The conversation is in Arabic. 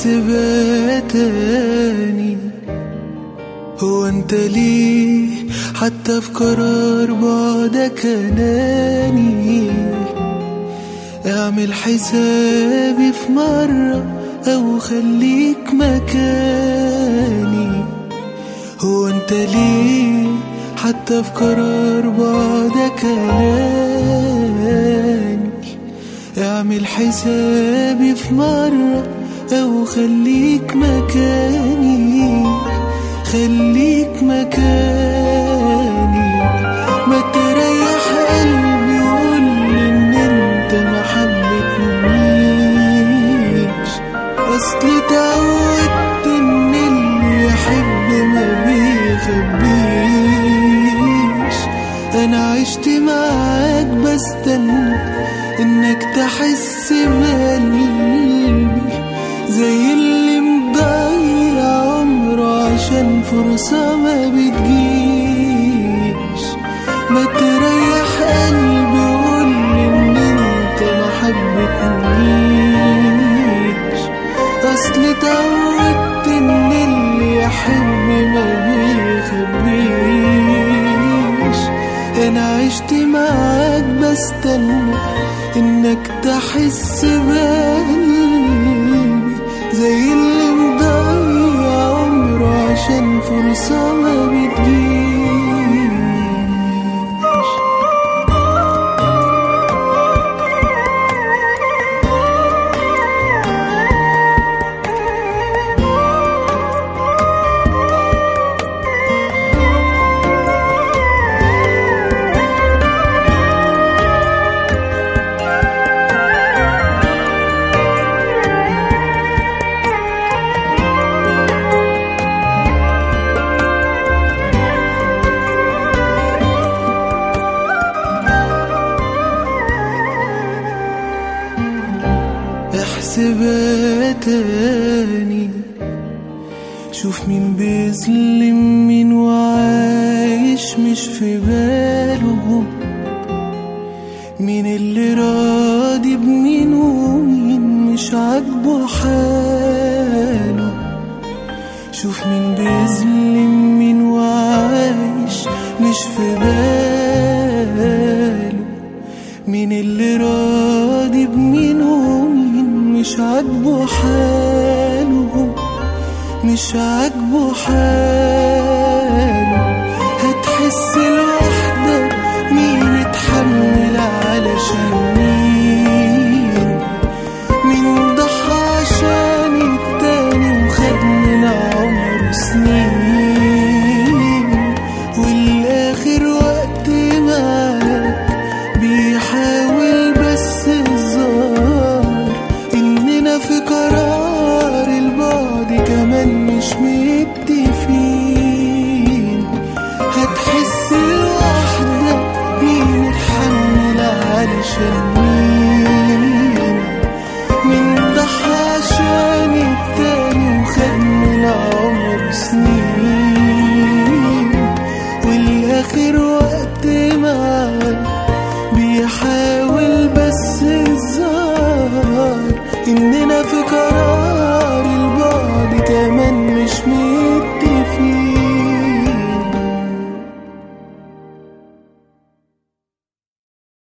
احسبها تاني هو أنت ليه حتى في قرار بعدك اناني أعمل حسابي في مرة أو خليك مكاني. هو أنت ليه حتى في قرار بعدك اناني أعمل حسابي في مرة أو خليك مكاني خليك مكاني. ما تريح قلبي وقولي إن أنت ما حبتنيش أصل اتعودت إن اللي يحب ما بيخبيش. أنا عشت معاك بستنى إنك تحس بقلبي. زي اللي مضيع عمره عشان فرصة ما بتجيش. ما تريح قلبي وقولي إن أنت ما حبتنيش أصل اتعودت إن اللي يحب ما بيخبيش. أنا عشت معاك بستنى إنك تحس بقلبي. زي اللي مضيع عمره عشان فرصة ما بتجيش. احسبها تاني شوف مين بيظلم مين وعايش مش في باله. مين اللي راضي بمين ومين مش عاجبه حاله. شوف مين بيظلم مين وعايش مش في باله. مين اللي راضي بمين ومين مش عاجبه حاله مش عاجبه حاله هتحس لوحدك